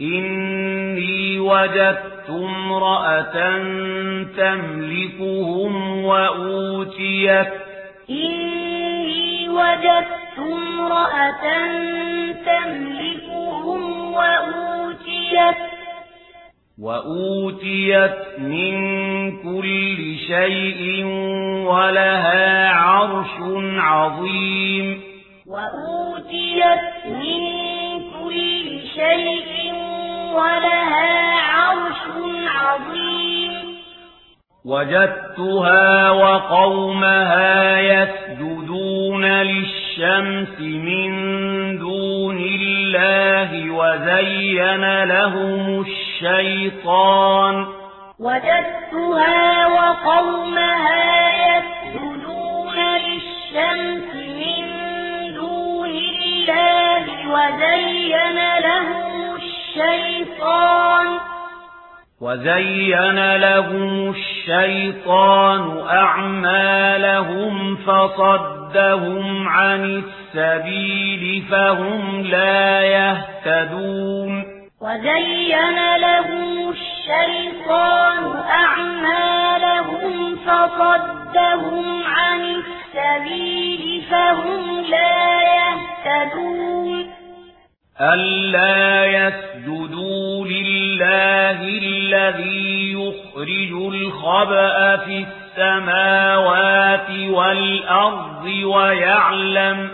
إني وجدت امرأة تملكهم وأوتيت إني وجدت امرأة تملكهم وأوتيت وأوتيت من كل شيء ولها عرش عظيم وأوتيت من كل شيء ولها عرش عظيم. وجدتها وقومها يسجدون للشمس من دون الله وزين لهم الشيطان. وجدتها وقومها يسجدون للشمس من دون الله وزين لهم الشيطان. الشيطان وزين لهم الشيطان أعمالهم فصدهم عن السبيل فهم لا يهتدون وزين لهم الشيطان أعمالهم فصدهم عن السبيل فهم لا يهتدون ألا يسجدون الله الذي يخرج الخبأ في السماوات والأرض ويعلم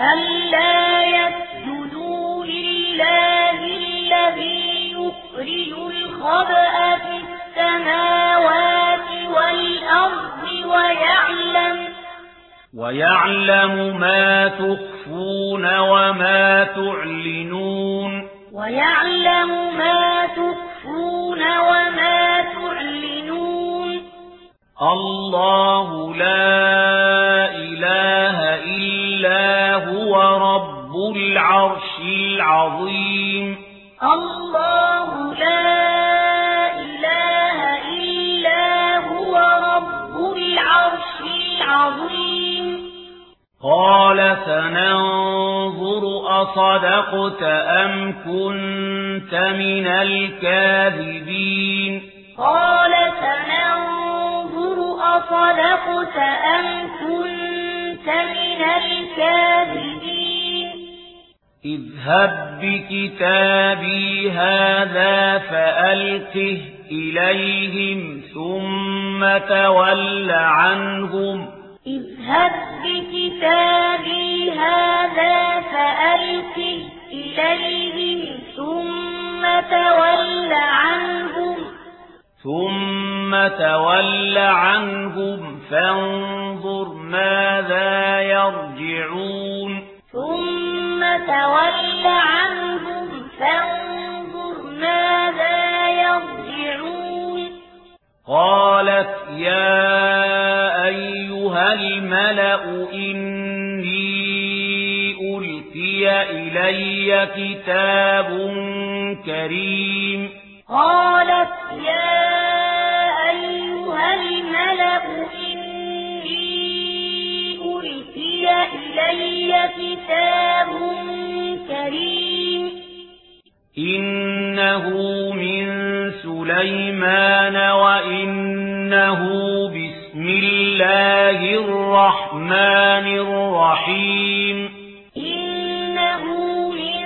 ألا يسجدوا لله الذي يخرج الخبأ في السماوات والأرض ويعلم ويعلم ما تخفون وما تعلنون ويعلم ما الله لا إله إلا هو رب العرش العظيم الله لا إله إلا هو رب العرش العظيم قال سننظر أصدقت أم كنت من الكاذبين قال سننظر اذهب بكتابي هذا فألقه إليهم ثم تول عنهم. اذهب بكتابي هذا فألقه إليهم ثم تول عنهم. ثم تول عنهم فانظر ماذا يرجعون ثم تول عنهم فانظر ماذا يرجعون قالت يا أيها الملأ إني ألقي إلي كتاب كريم قالت يا إلي كتاب كريم. إنه من سليمان وإنه بسم الله الرحمن الرحيم. إنه من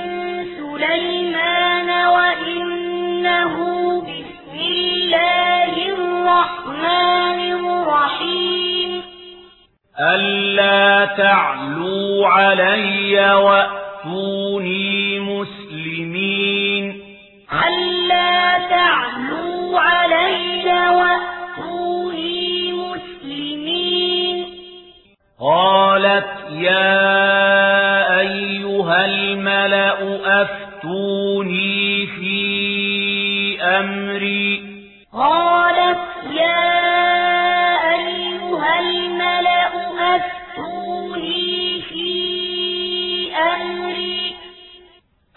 سليمان وإنه بسم الله الرحمن الرحيم. ألا تعلم علي وأتوني مسلمين ألا تعلوا علي وأتوني مسلمين قالت يا أيها الملأ أفتوني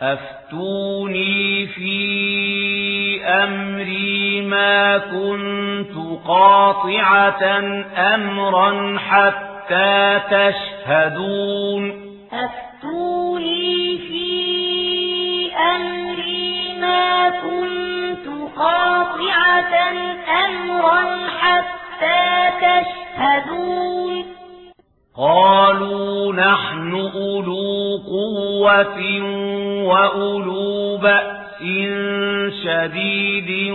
أفتوني في أمري ما كنت قاطعة أمرا حتى تشهدون. أفتوني في أمري ما كنت قاطعة أمرا حتى تشهدون. تشهدون قالوا نحن أولو قوة وأولو بأس شديد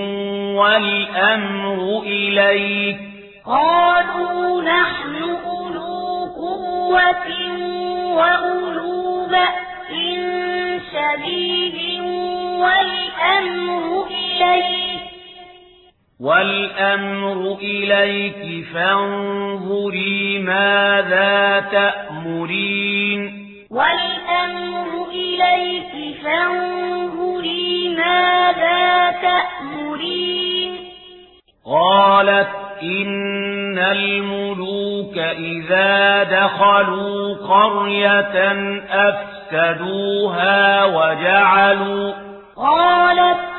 والأمر إليك. قالوا نحن أولو قوة وأولو بأس شديد والأمر إليك. والأمر إليك فانظري ماذا تأمرين والأمر إليك فانظري ماذا تأمرين قالت إن الملوك إذا دخلوا قرية أفسدوها وجعلوا قالت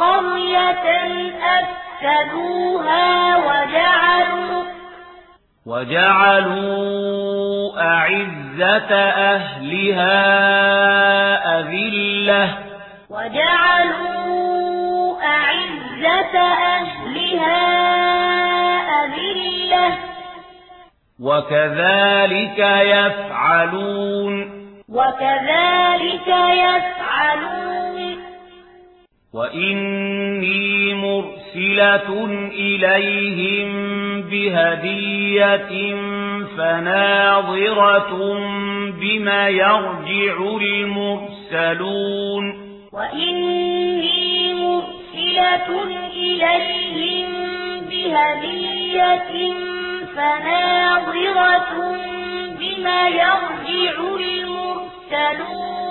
قرية أفسدوها وجعلوا وجعلوا أعزة أهلها أذلة. وجعلوا أعزة أهلها أذلة. وكذلك يفعلون. وكذلك يفعلون. وَإِنِّي مُرْسِلَةٌ إِلَيْهِمْ بِهَدِيَّةٍ فَنَاظِرَةٌ بِمَا يَرْجِعُ الْمُرْسَلُونَ وَإِنِّي مُرْسِلَةٌ إِلَيْهِمْ بِهَدِيَّةٍ فَنَاظِرَةٌ بِمَا يَرْجِعُ الْمُرْسَلُونَ